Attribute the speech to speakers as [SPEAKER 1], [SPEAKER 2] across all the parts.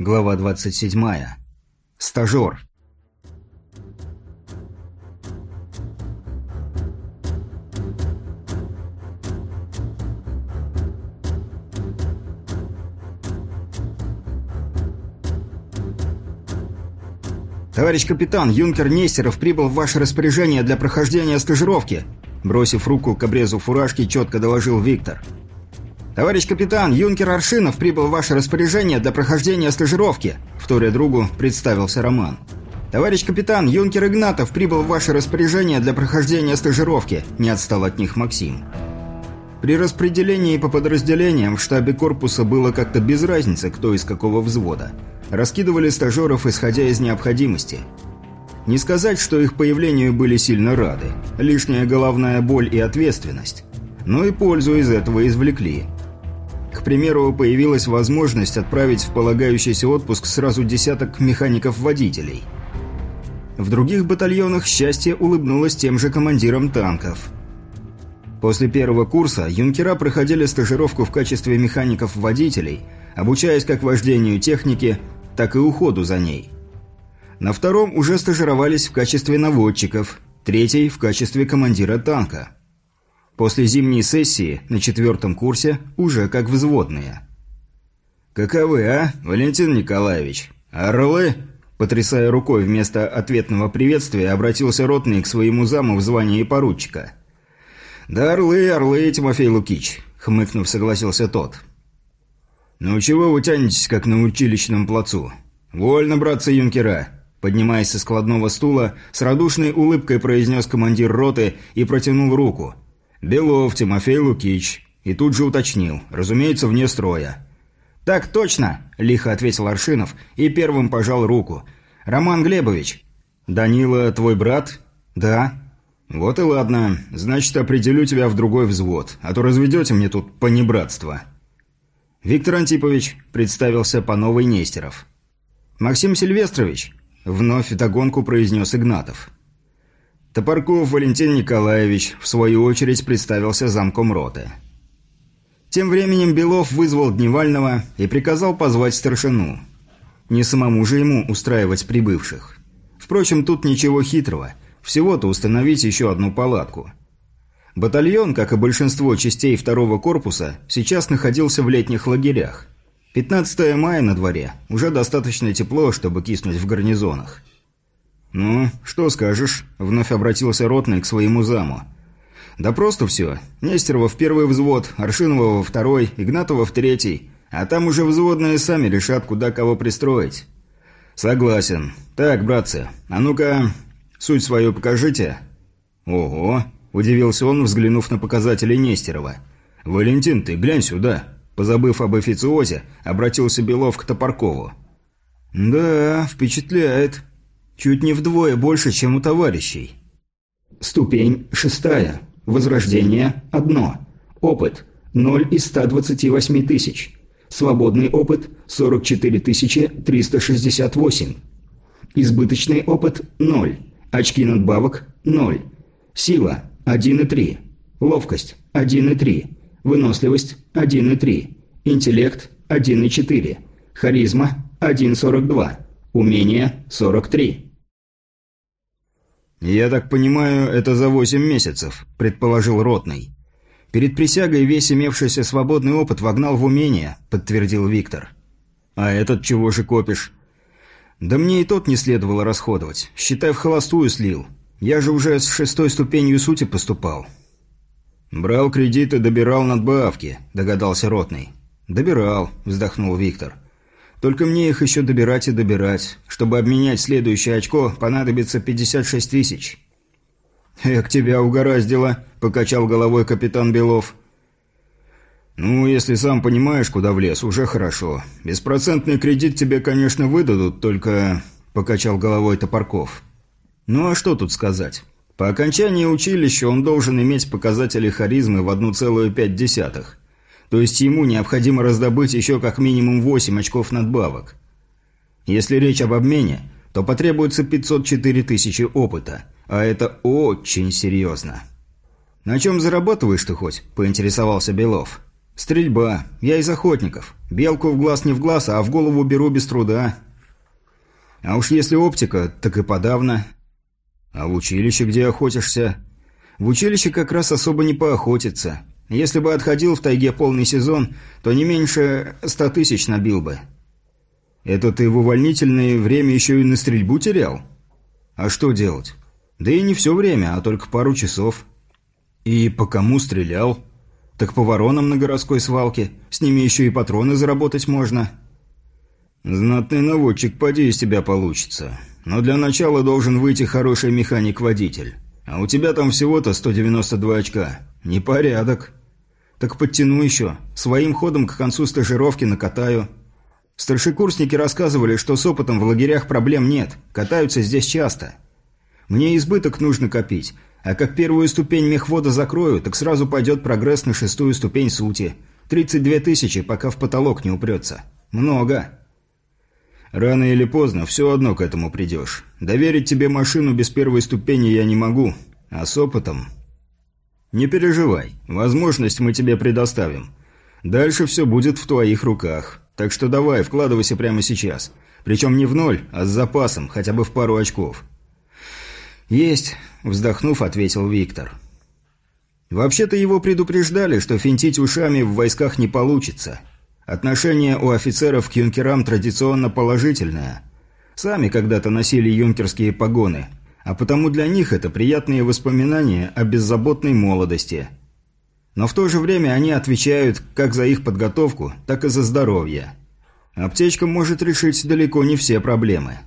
[SPEAKER 1] Глава 27. Стажер. «Товарищ капитан, юнкер Нестеров прибыл в ваше распоряжение для прохождения стажировки», бросив руку к обрезу фуражки, четко доложил Виктор. «Товарищ капитан, юнкер Аршинов прибыл в ваше распоряжение для прохождения стажировки», вторя другу представился Роман. «Товарищ капитан, юнкер Игнатов прибыл в ваше распоряжение для прохождения стажировки», не отстал от них Максим. При распределении по подразделениям в штабе корпуса было как-то без разницы, кто из какого взвода. Раскидывали стажеров, исходя из необходимости. Не сказать, что их появлению были сильно рады. Лишняя головная боль и ответственность. Но и пользу из этого извлекли. К примеру, появилась возможность отправить в полагающийся отпуск сразу десяток механиков-водителей. В других батальонах счастье улыбнулось тем же командирам танков. После первого курса юнкера проходили стажировку в качестве механиков-водителей, обучаясь как вождению техники, так и уходу за ней. На втором уже стажировались в качестве наводчиков, третий – в качестве командира танка. После зимней сессии на четвертом курсе уже как взводные. «Каковы, а, Валентин Николаевич? Орлы?» Потрясая рукой вместо ответного приветствия, обратился ротный к своему заму в звании поручика. «Да орлы, орлы, Тимофей Лукич», — хмыкнув, согласился тот. «Ну чего вы тянетесь, как на училищном плацу? Вольно, братцы юнкера!» Поднимаясь со складного стула, с радушной улыбкой произнес командир роты и протянул руку. «Белов Тимофей Лукич». И тут же уточнил, разумеется, вне строя. «Так точно!» – лихо ответил Аршинов и первым пожал руку. «Роман Глебович». «Данила твой брат?» «Да». «Вот и ладно. Значит, определю тебя в другой взвод, а то разведете мне тут понебратство». «Виктор Антипович», – представился по новой Нестеров. «Максим Сильвестрович», – вновь догонку произнес Игнатов. Топорков Валентин Николаевич, в свою очередь, представился замком роты. Тем временем Белов вызвал Дневального и приказал позвать старшину. Не самому же ему устраивать прибывших. Впрочем, тут ничего хитрого. Всего-то установить еще одну палатку. Батальон, как и большинство частей второго корпуса, сейчас находился в летних лагерях. 15 мая на дворе, уже достаточно тепло, чтобы киснуть в гарнизонах. «Ну, что скажешь?» – вновь обратился Ротный к своему заму. «Да просто все. Нестерова в первый взвод, Аршинова во второй, Игнатова в третий, а там уже взводные сами решат, куда кого пристроить». «Согласен. Так, братцы, а ну-ка, суть свою покажите». «Ого!» Удивился он, взглянув на показатели Нестерова. «Валентин, ты глянь сюда!» Позабыв об официозе, обратился Белов к Топоркову. «Да, впечатляет. Чуть не вдвое больше, чем у товарищей».
[SPEAKER 2] Ступень шестая. Возрождение – одно. Опыт – 0 из 128 тысяч. Свободный опыт – 44 368. Избыточный опыт – 0. Очки надбавок – 0. Сила 1,3. Ловкость – 1,3. Выносливость – 1,3. Интеллект – 1,4. Харизма – 1,42. Умение – 43.
[SPEAKER 1] «Я так понимаю, это за восемь месяцев», – предположил Ротный. «Перед присягой весь имевшийся свободный опыт вогнал в умение», – подтвердил Виктор. «А этот чего же копишь?» «Да мне и тот не следовало расходовать. Считай, в холостую слил. Я же уже с шестой ступенью сути поступал». «Брал кредиты, добирал надбавки», – догадался Ротный. «Добирал», – вздохнул Виктор. «Только мне их еще добирать и добирать. Чтобы обменять следующее очко, понадобится 56 тысяч». «Эх, тебя угораздило», – покачал головой капитан Белов. «Ну, если сам понимаешь, куда влез, уже хорошо. Беспроцентный кредит тебе, конечно, выдадут, только...» – покачал головой Топорков. Ну а что тут сказать? По окончании училища он должен иметь показатели харизмы в 1,5. То есть ему необходимо раздобыть еще как минимум 8 очков надбавок. Если речь об обмене, то потребуется 504 тысячи опыта, а это очень серьезно. «На чем зарабатываешь ты хоть?» – поинтересовался Белов. «Стрельба. Я из охотников. Белку в глаз не в глаз, а в голову беру без труда. А уж если оптика, так и подавно. А в училище где охотишься? В училище как раз особо не поохотиться. Если бы отходил в тайге полный сезон, то не меньше ста тысяч набил бы. Это ты в увольнительное время еще и на стрельбу терял? А что делать? Да и не все время, а только пару часов. И по кому стрелял? Так по воронам на городской свалке. С ними еще и патроны заработать можно. Знатный наводчик, поди из тебя получится. Но для начала должен выйти хороший механик-водитель. А у тебя там всего-то 192 очка. Непорядок. Так подтяну еще. Своим ходом к концу стажировки накатаю. Старшекурсники рассказывали, что с опытом в лагерях проблем нет. Катаются здесь часто. Мне избыток нужно копить. А как первую ступень мехвода закрою, так сразу пойдет прогресс на шестую ступень сути. 32 тысячи, пока в потолок не упрется. Много. Рано или поздно все одно к этому придешь. Доверить тебе машину без первой ступени я не могу. А с опытом... Не переживай, возможность мы тебе предоставим. Дальше все будет в твоих руках. Так что давай, вкладывайся прямо сейчас. Причем не в ноль, а с запасом, хотя бы в пару очков. «Есть», – вздохнув, ответил Виктор. Вообще-то его предупреждали, что финтить ушами в войсках не получится. Отношение у офицеров к юнкерам традиционно положительное. Сами когда-то носили юнкерские погоны, а потому для них это приятные воспоминания о беззаботной молодости. Но в то же время они отвечают как за их подготовку, так и за здоровье. Аптечка может решить далеко не все проблемы.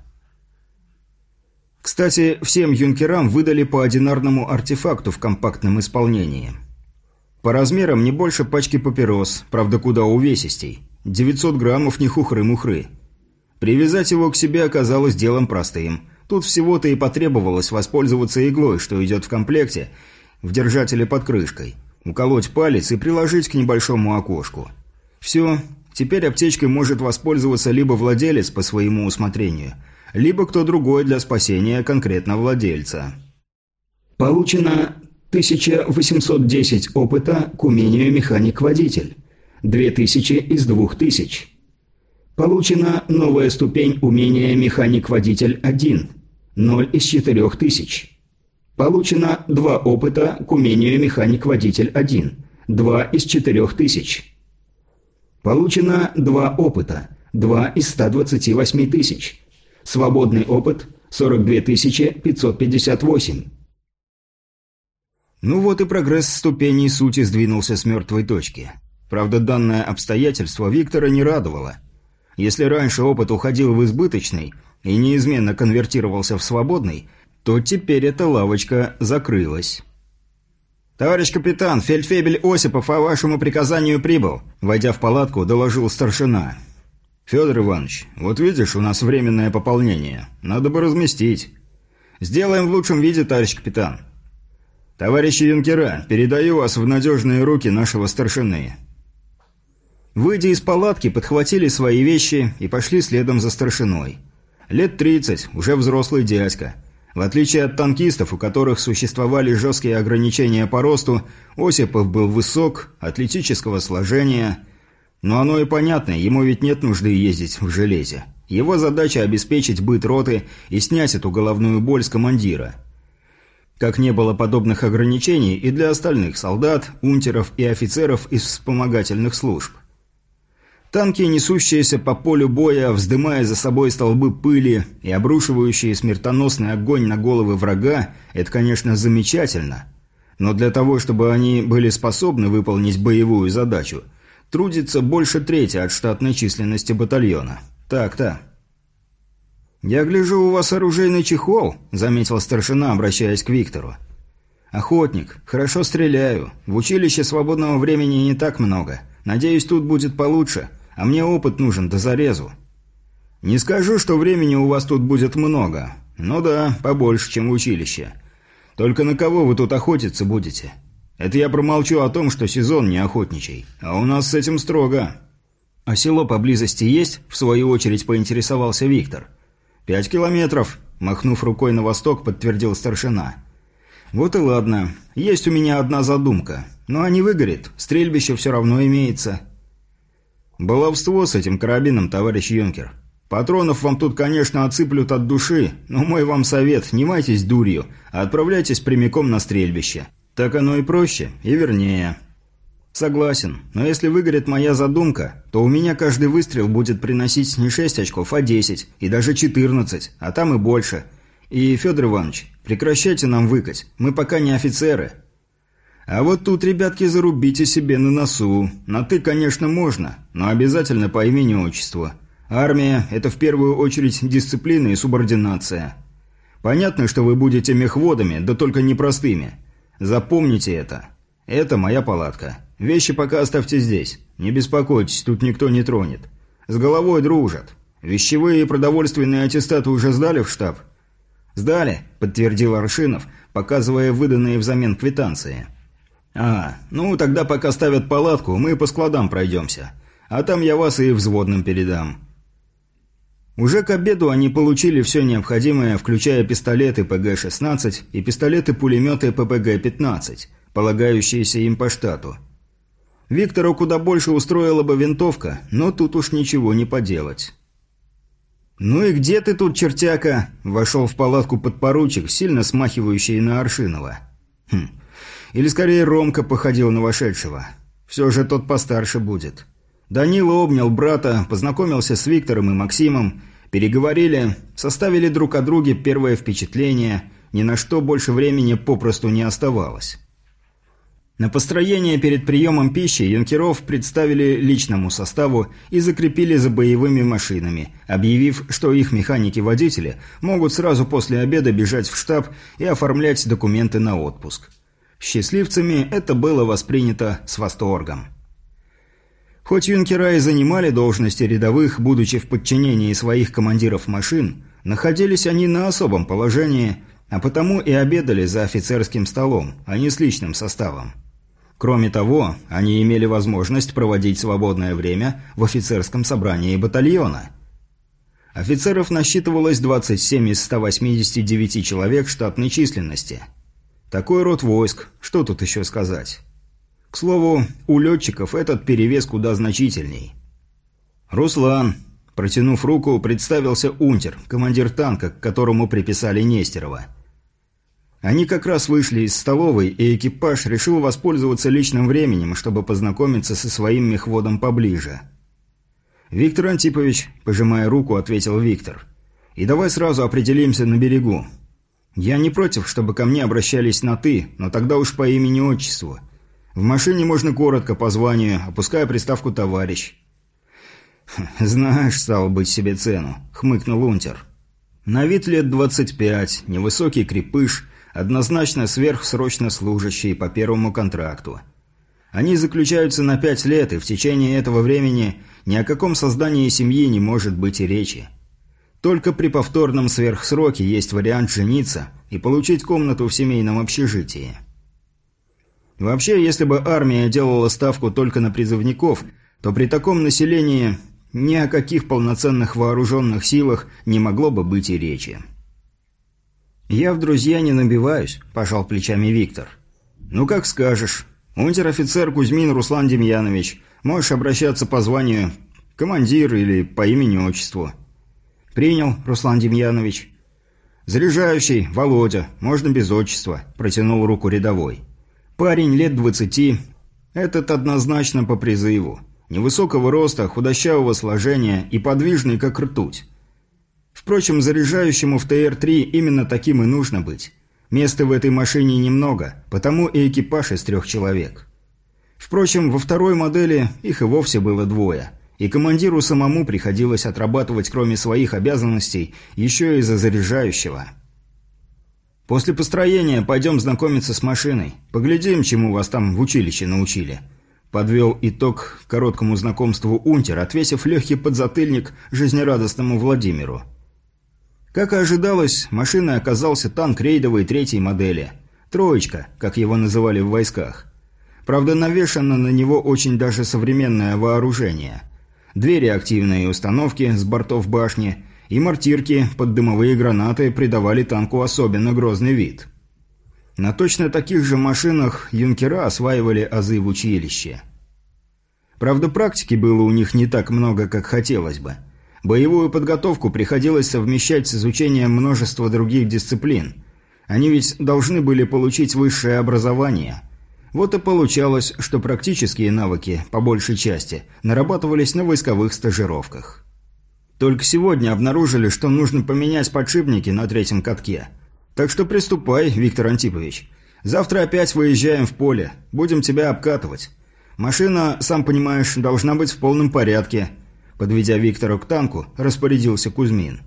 [SPEAKER 1] Кстати, всем юнкерам выдали по одинарному артефакту в компактном исполнении. По размерам не больше пачки папирос, правда куда увесистей. 900 граммов не хухры-мухры. Привязать его к себе оказалось делом простым. Тут всего-то и потребовалось воспользоваться иглой, что идет в комплекте, в держателе под крышкой. Уколоть палец и приложить к небольшому окошку. Все, теперь аптечкой может воспользоваться либо владелец по своему усмотрению, либо кто другой для спасения конкретно владельца.
[SPEAKER 2] Получено 1810 опыта к умению механик-водитель. 2000 из 2000. Получена новая ступень умения механик-водитель 1. 0 из 4000. Получено 2 опыта к умению механик-водитель 1. 2 из 4000. Получено 2 опыта. 2 из 128 тысяч. Свободный опыт 42 558.
[SPEAKER 1] Ну вот и прогресс ступеней сути сдвинулся с мертвой точки. Правда, данное обстоятельство Виктора не радовало – если раньше опыт уходил в избыточный и неизменно конвертировался в свободный, то теперь эта лавочка закрылась. «Товарищ капитан, фельдфебель Осипов по вашему приказанию прибыл», войдя в палатку, доложил старшина. «Федор Иванович, вот видишь, у нас временное пополнение. Надо бы разместить». «Сделаем в лучшем виде, товарищ капитан». «Товарищи юнкера, передаю вас в надежные руки нашего старшины. Выйдя из палатки, подхватили свои вещи и пошли следом за старшиной. Лет 30, уже взрослый дядька. В отличие от танкистов, у которых существовали жесткие ограничения по росту, Осипов был высок, атлетического сложения. Но оно и понятно, ему ведь нет нужды ездить в железе. Его задача обеспечить быт роты и снять эту головную боль с командира. Как не было подобных ограничений и для остальных солдат, унтеров и офицеров из вспомогательных служб. Танки, несущиеся по полю боя, вздымая за собой столбы пыли и обрушивающие смертоносный огонь на головы врага, это, конечно, замечательно. Но для того, чтобы они были способны выполнить боевую задачу, трудится больше трети от штатной численности батальона. Так-то. «Я гляжу, у вас оружейный чехол», — заметил старшина, обращаясь к Виктору. «Охотник. Хорошо стреляю. В училище свободного времени не так много. Надеюсь, тут будет получше а мне опыт нужен до зарезу. Не скажу, что времени у вас тут будет много. Ну да, побольше, чем в училище. Только на кого вы тут охотиться будете? Это я промолчу о том, что сезон не охотничий. А у нас с этим строго. А село поблизости есть? В свою очередь поинтересовался Виктор. Пять километров, махнув рукой на восток, подтвердил старшина. Вот и ладно. Есть у меня одна задумка. Ну а не выгорит, стрельбище все равно имеется. Баловство с этим карабином, товарищ юнкер. Патронов вам тут, конечно, отсыплют от души, но мой вам совет, не майтесь дурью, а отправляйтесь прямиком на стрельбище. Так оно и проще, и вернее. Согласен, но если выгорит моя задумка, то у меня каждый выстрел будет приносить не 6 очков, а 10, и даже 14, а там и больше. И, Федор Иванович, прекращайте нам выкать, мы пока не офицеры. А вот тут, ребятки, зарубите себе на носу. На «ты», конечно, можно, но обязательно по имени-отчеству. Армия – это в первую очередь дисциплина и субординация. Понятно, что вы будете мехводами, да только непростыми. Запомните это. Это моя палатка. Вещи пока оставьте здесь. Не беспокойтесь, тут никто не тронет. С головой дружат. Вещевые и продовольственные аттестаты уже сдали в штаб? Сдали, подтвердил Аршинов, показывая выданные взамен квитанции. А, ну тогда пока ставят палатку, мы по складам пройдемся. А там я вас и взводным передам. Уже к обеду они получили все необходимое, включая пистолеты ПГ-16 и пистолеты-пулеметы ППГ-15, полагающиеся им по штату. Виктору куда больше устроила бы винтовка, но тут уж ничего не поделать. «Ну и где ты тут, чертяка?» – вошел в палатку подпоручик, сильно смахивающий на Аршинова. «Хм. Или скорее Ромка походил на вошедшего. Все же тот постарше будет». Данила обнял брата, познакомился с Виктором и Максимом, переговорили, составили друг о друге первое впечатление, ни на что больше времени попросту не оставалось. На построение перед приемом пищи юнкеров представили личному составу и закрепили за боевыми машинами, объявив, что их механики-водители могут сразу после обеда бежать в штаб и оформлять документы на отпуск. Счастливцами это было воспринято с восторгом. Хоть юнкера и занимали должности рядовых, будучи в подчинении своих командиров машин, находились они на особом положении, а потому и обедали за офицерским столом, а не с личным составом. Кроме того, они имели возможность проводить свободное время в офицерском собрании батальона. Офицеров насчитывалось 27 из 189 человек штатной численности. Такой род войск, что тут еще сказать. К слову, у летчиков этот перевес куда значительней. «Руслан», протянув руку, представился унтер, командир танка, к которому приписали Нестерова – они как раз вышли из столовой, и экипаж решил воспользоваться личным временем, чтобы познакомиться со своим мехводом поближе. «Виктор Антипович», – пожимая руку, ответил Виктор. «И давай сразу определимся на берегу. Я не против, чтобы ко мне обращались на «ты», но тогда уж по имени-отчеству. В машине можно коротко по званию, опуская приставку «товарищ». «Знаешь, стал быть себе цену», – хмыкнул Унтер. «На вид лет двадцать пять, невысокий крепыш, однозначно сверхсрочно служащие по первому контракту. Они заключаются на пять лет, и в течение этого времени ни о каком создании семьи не может быть и речи. Только при повторном сверхсроке есть вариант жениться и получить комнату в семейном общежитии. Вообще, если бы армия делала ставку только на призывников, то при таком населении ни о каких полноценных вооруженных силах не могло бы быть и речи. «Я в друзья не набиваюсь», – пожал плечами Виктор. «Ну, как скажешь. Унтер-офицер Кузьмин Руслан Демьянович. Можешь обращаться по званию командир или по имени-отчеству». «Принял, Руслан Демьянович». «Заряжающий, Володя, можно без отчества», – протянул руку рядовой. «Парень лет двадцати. Этот однозначно по призыву. Невысокого роста, худощавого сложения и подвижный, как ртуть. Впрочем, заряжающему в ТР-3 именно таким и нужно быть. Места в этой машине немного, потому и экипаж из трех человек. Впрочем, во второй модели их и вовсе было двое, и командиру самому приходилось отрабатывать, кроме своих обязанностей, еще и за заряжающего. «После построения пойдем знакомиться с машиной. Поглядим, чему вас там в училище научили», Подвел итог короткому знакомству Унтер, отвесив легкий подзатыльник жизнерадостному Владимиру. Как и ожидалось, машиной оказался танк рейдовой третьей модели. «Троечка», как его называли в войсках. Правда, навешано на него очень даже современное вооружение. Две реактивные установки с бортов башни и мортирки под дымовые гранаты придавали танку особенно грозный вид. На точно таких же машинах юнкера осваивали азы в училище. Правда, практики было у них не так много, как хотелось бы. Боевую подготовку приходилось совмещать с изучением множества других дисциплин. Они ведь должны были получить высшее образование. Вот и получалось, что практические навыки, по большей части, нарабатывались на войсковых стажировках. Только сегодня обнаружили, что нужно поменять подшипники на третьем катке. Так что приступай, Виктор Антипович. Завтра опять выезжаем в поле. Будем тебя обкатывать. Машина, сам понимаешь, должна быть в полном порядке. Подведя Виктора к танку, распорядился Кузьмин.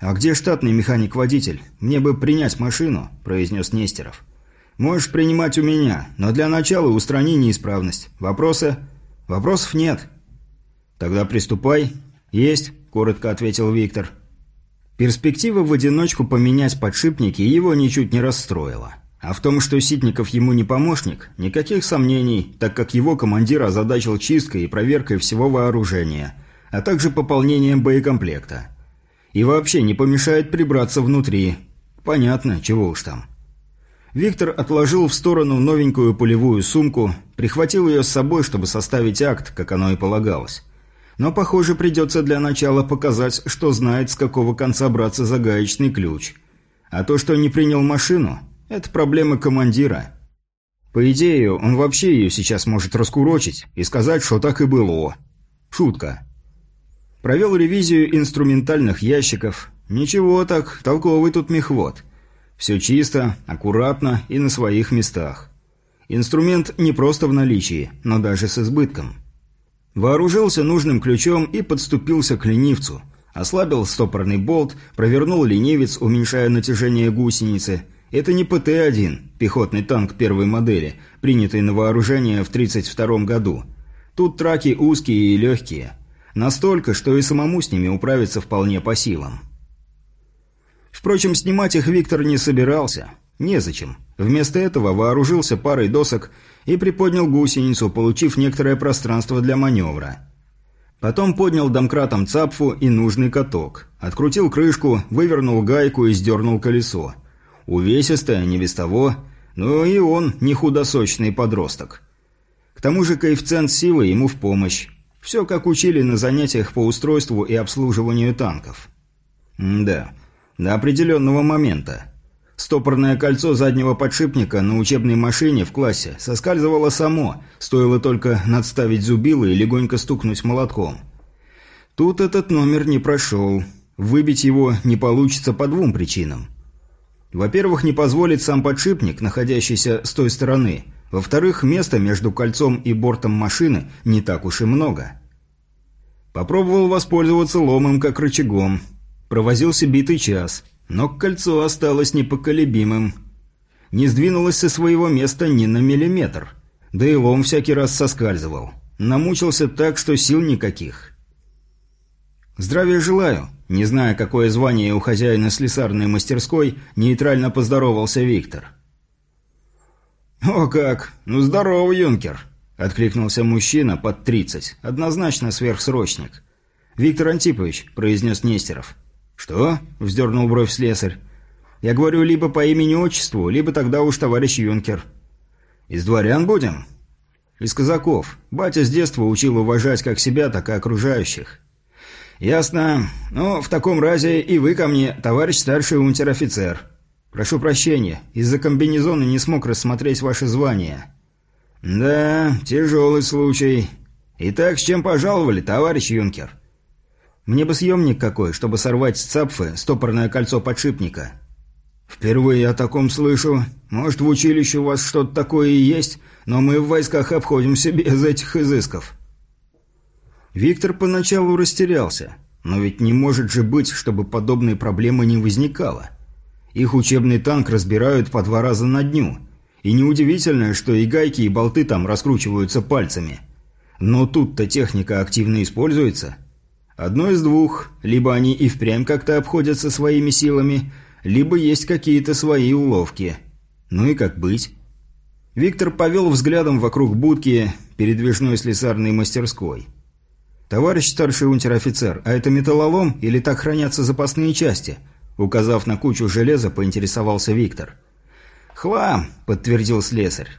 [SPEAKER 1] «А где штатный механик-водитель? Мне бы принять машину», – произнес Нестеров. «Можешь принимать у меня, но для начала устрани неисправность. Вопросы?» «Вопросов нет». «Тогда приступай. «Есть», – коротко ответил Виктор. Перспектива в одиночку поменять подшипники его ничуть не расстроила. А в том, что Ситников ему не помощник, никаких сомнений, так как его командир озадачил чисткой и проверкой всего вооружения, а также пополнением боекомплекта. И вообще не помешает прибраться внутри. Понятно, чего уж там. Виктор отложил в сторону новенькую полевую сумку, прихватил ее с собой, чтобы составить акт, как оно и полагалось. Но, похоже, придется для начала показать, что знает, с какого конца браться за гаечный ключ. А то, что не принял машину, это проблема командира. По идее, он вообще ее сейчас может раскурочить и сказать, что так и было. Шутка. Провел ревизию инструментальных ящиков. Ничего так, толковый тут мехвод. Все чисто, аккуратно и на своих местах. Инструмент не просто в наличии, но даже с избытком. Вооружился нужным ключом и подступился к ленивцу. Ослабил стопорный болт, провернул ленивец, уменьшая натяжение гусеницы. Это не ПТ-1, пехотный танк первой модели, принятый на вооружение в 1932 году. Тут траки узкие и легкие. Настолько, что и самому с ними управиться вполне по силам. Впрочем, снимать их Виктор не собирался. Незачем. Вместо этого вооружился парой досок и приподнял гусеницу, получив некоторое пространство для маневра. Потом поднял домкратом цапфу и нужный каток. Открутил крышку, вывернул гайку и сдернул колесо. Увесистое, не без того, но и он не худосочный подросток. К тому же коэффициент силы ему в помощь. Все как учили на занятиях по устройству и обслуживанию танков. М да, до определенного момента. Стопорное кольцо заднего подшипника на учебной машине в классе соскальзывало само, стоило только надставить зубило и легонько стукнуть молотком. Тут этот номер не прошел. Выбить его не получится по двум причинам. Во-первых, не позволит сам подшипник, находящийся с той стороны. Во-вторых, места между кольцом и бортом машины не так уж и много. Попробовал воспользоваться ломом как рычагом. Провозился битый час – но кольцо осталось непоколебимым. Не сдвинулось со своего места ни на миллиметр. Да и лом всякий раз соскальзывал. Намучился так, что сил никаких. «Здравия желаю!» Не зная, какое звание у хозяина слесарной мастерской, нейтрально поздоровался Виктор. «О как! Ну здорово, юнкер!» – откликнулся мужчина под тридцать, однозначно сверхсрочник. «Виктор Антипович», – произнес Нестеров, – «Что?» – вздернул бровь слесарь. «Я говорю либо по имени-отчеству, либо тогда уж товарищ юнкер». «Из дворян будем?» «Из казаков. Батя с детства учил уважать как себя, так и окружающих». «Ясно. Ну, в таком разе и вы ко мне, товарищ старший унтер-офицер. Прошу прощения, из-за комбинезона не смог рассмотреть ваше звание». «Да, тяжелый случай. Итак, с чем пожаловали, товарищ юнкер?» Мне бы съемник какой, чтобы сорвать с цапфы стопорное кольцо подшипника. Впервые о таком слышу. Может, в училище у вас что-то такое и есть, но мы в войсках обходимся без этих изысков. Виктор поначалу растерялся. Но ведь не может же быть, чтобы подобной проблемы не возникало. Их учебный танк разбирают по два раза на дню. И неудивительно, что и гайки, и болты там раскручиваются пальцами. Но тут-то техника активно используется – Одно из двух. Либо они и впрямь как-то обходятся своими силами, либо есть какие-то свои уловки. Ну и как быть? Виктор повел взглядом вокруг будки передвижной слесарной мастерской. «Товарищ старший унтер-офицер, а это металлолом или так хранятся запасные части?» Указав на кучу железа, поинтересовался Виктор. «Хлам», — подтвердил слесарь.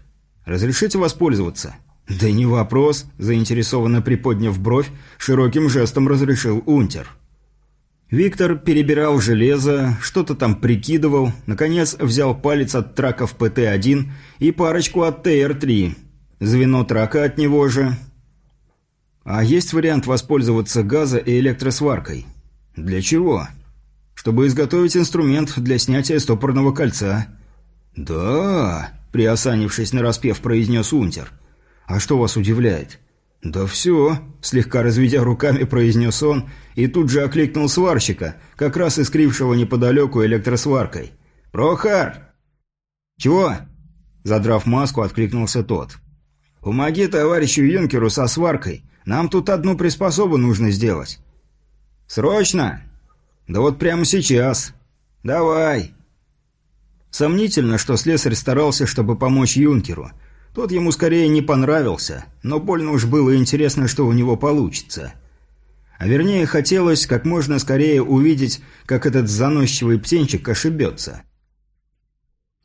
[SPEAKER 1] «Разрешите воспользоваться?» «Да не вопрос», — заинтересованно приподняв бровь, широким жестом разрешил унтер. Виктор перебирал железо, что-то там прикидывал, наконец взял палец от траков ПТ-1 и парочку от ТР-3. Звено трака от него же. А есть вариант воспользоваться газо- и электросваркой? Для чего? Чтобы изготовить инструмент для снятия стопорного кольца. «Да», — приосанившись нараспев, произнес унтер. «А что вас удивляет?» «Да все», – слегка разведя руками, произнес он и тут же окликнул сварщика, как раз искрившего неподалеку электросваркой. «Прохор!» «Чего?» – задрав маску, откликнулся тот. «Помоги товарищу Юнкеру со сваркой. Нам тут одну приспособу нужно сделать». «Срочно?» «Да вот прямо сейчас». «Давай». Сомнительно, что слесарь старался, чтобы помочь Юнкеру – тот ему скорее не понравился, но больно уж было интересно, что у него получится. А вернее, хотелось как можно скорее увидеть, как этот заносчивый птенчик ошибется.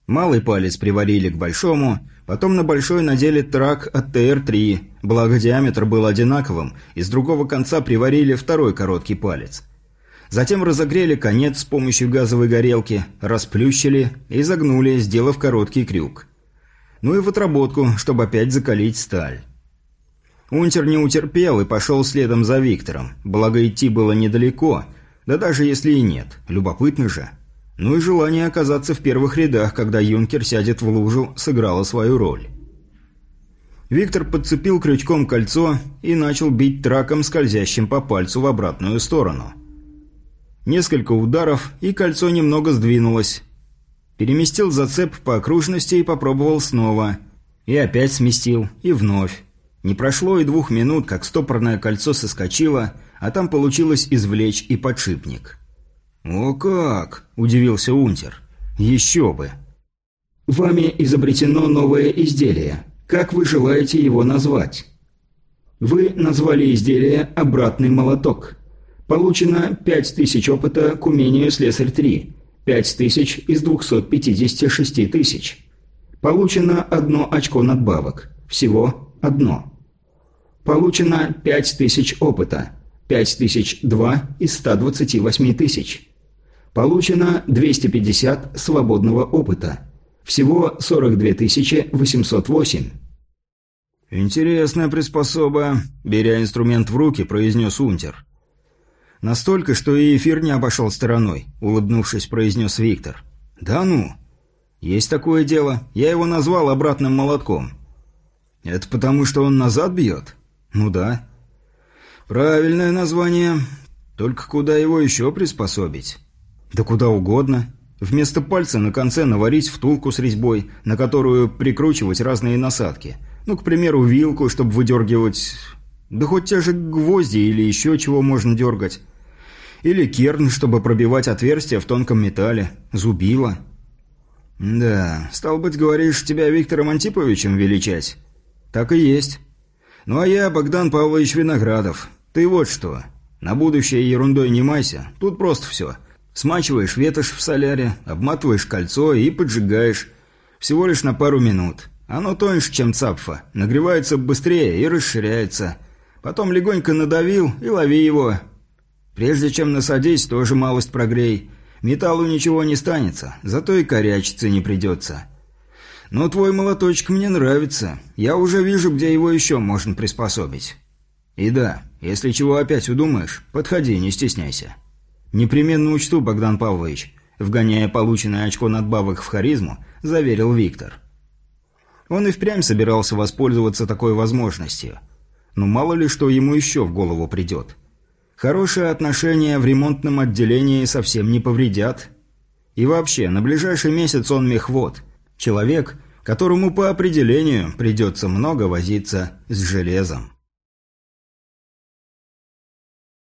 [SPEAKER 1] Малый палец приварили к большому, потом на большой надели трак от ТР-3, благо диаметр был одинаковым, и с другого конца приварили второй короткий палец. Затем разогрели конец с помощью газовой горелки, расплющили и загнули, сделав короткий крюк ну и в отработку, чтобы опять закалить сталь. Унтер не утерпел и пошел следом за Виктором, благо идти было недалеко, да даже если и нет, любопытно же. Ну и желание оказаться в первых рядах, когда юнкер сядет в лужу, сыграло свою роль. Виктор подцепил крючком кольцо и начал бить траком, скользящим по пальцу в обратную сторону. Несколько ударов, и кольцо немного сдвинулось, Переместил зацеп по окружности и попробовал снова. И опять сместил, и вновь. Не прошло и двух минут, как стопорное кольцо соскочило, а там получилось извлечь и подшипник. «О как!» – удивился Унтер. «Еще бы!»
[SPEAKER 2] «Вами изобретено новое изделие. Как вы желаете его назвать?» Вы назвали изделие «обратный молоток». Получено 5000 опыта к умению «Слесарь-3». 5 тысяч из 256 тысяч. Получено одно очко надбавок. Всего одно. Получено 5 тысяч опыта. 5 тысяч 2 из 128 тысяч. Получено 250 свободного опыта. Всего 42 тысячи 808.
[SPEAKER 1] «Интересная приспособа», – беря инструмент в руки, произнес Унтер. «Настолько, что и эфир не обошел стороной», — улыбнувшись, произнес Виктор. «Да ну?» «Есть такое дело. Я его назвал обратным молотком». «Это потому, что он назад бьет?» «Ну да». «Правильное название. Только куда его еще приспособить?» «Да куда угодно. Вместо пальца на конце наварить втулку с резьбой, на которую прикручивать разные насадки. Ну, к примеру, вилку, чтобы выдергивать... Да хоть те же гвозди или еще чего можно дергать. Или керн, чтобы пробивать отверстия в тонком металле. Зубило. Да, стал быть, говоришь, тебя Виктором Антиповичем величать? Так и есть. Ну а я Богдан Павлович Виноградов. Ты вот что. На будущее ерундой не майся. Тут просто все. Смачиваешь ветошь в соляре, обматываешь кольцо и поджигаешь. Всего лишь на пару минут. Оно тоньше, чем цапфа. Нагревается быстрее и расширяется. Потом легонько надавил и лови его. Прежде чем насадить, тоже малость прогрей. Металлу ничего не станется, зато и корячиться не придется. Но твой молоточек мне нравится. Я уже вижу, где его еще можно приспособить. И да, если чего опять удумаешь, подходи, не стесняйся. Непременно учту, Богдан Павлович, вгоняя полученное очко надбавок в харизму, заверил Виктор. Он и впрямь собирался воспользоваться такой возможностью. Но мало ли что ему еще в голову придет. Хорошие отношения в ремонтном отделении совсем не повредят. И вообще, на ближайший месяц он мехвод. Человек, которому по определению придется много возиться с железом.